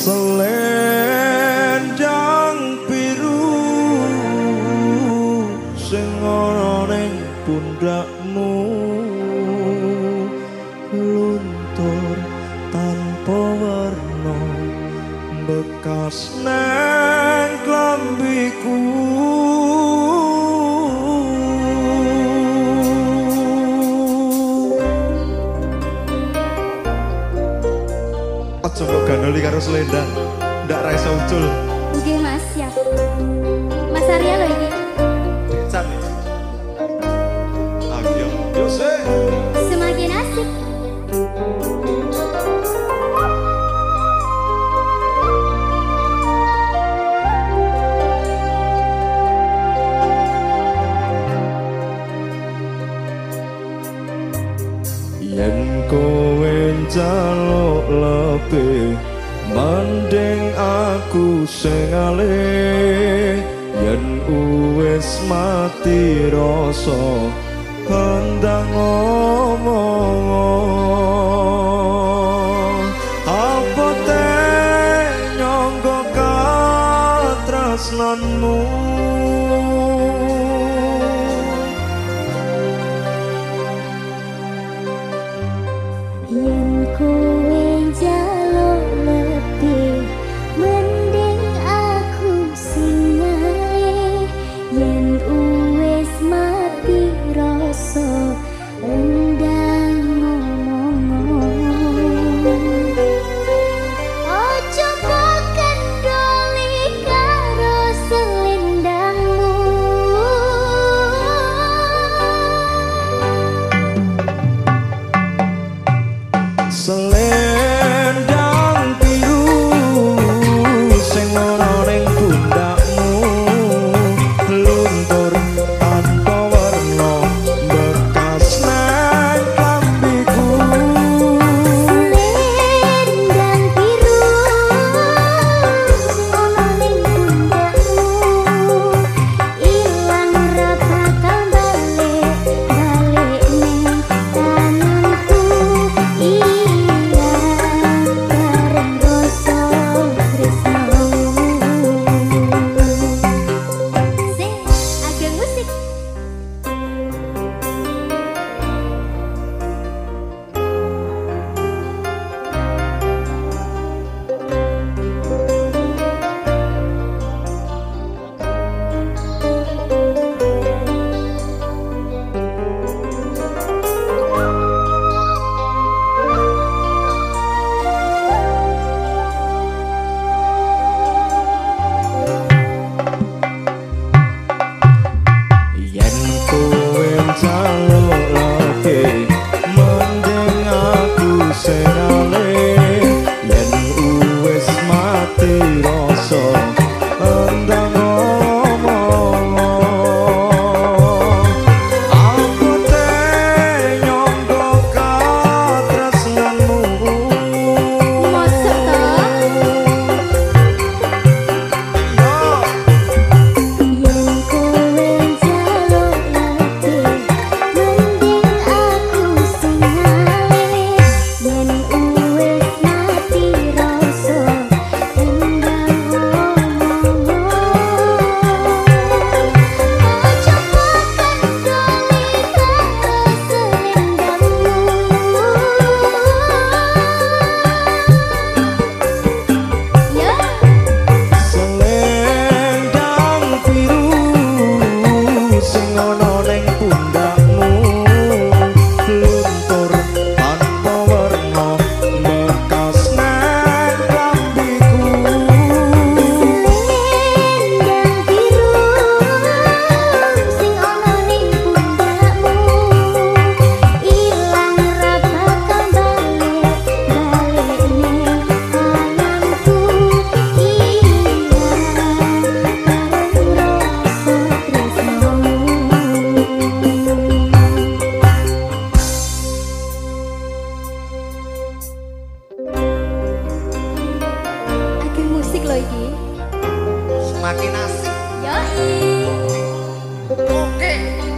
selendang biru sing ana ning pundakmu luntur tanpa warna bekas bali karo selendang ndak ra iso ucul. Nggih Mas, siap. Mas Arya lho iki. Decam ah, ya. yo yo Semakin asik. Yen kowe njaluk lebih mending aku sengale yen uwes mati rasa kandang omong-omong. 对。iki? Semakin asik. Yoi. Oke. Okay.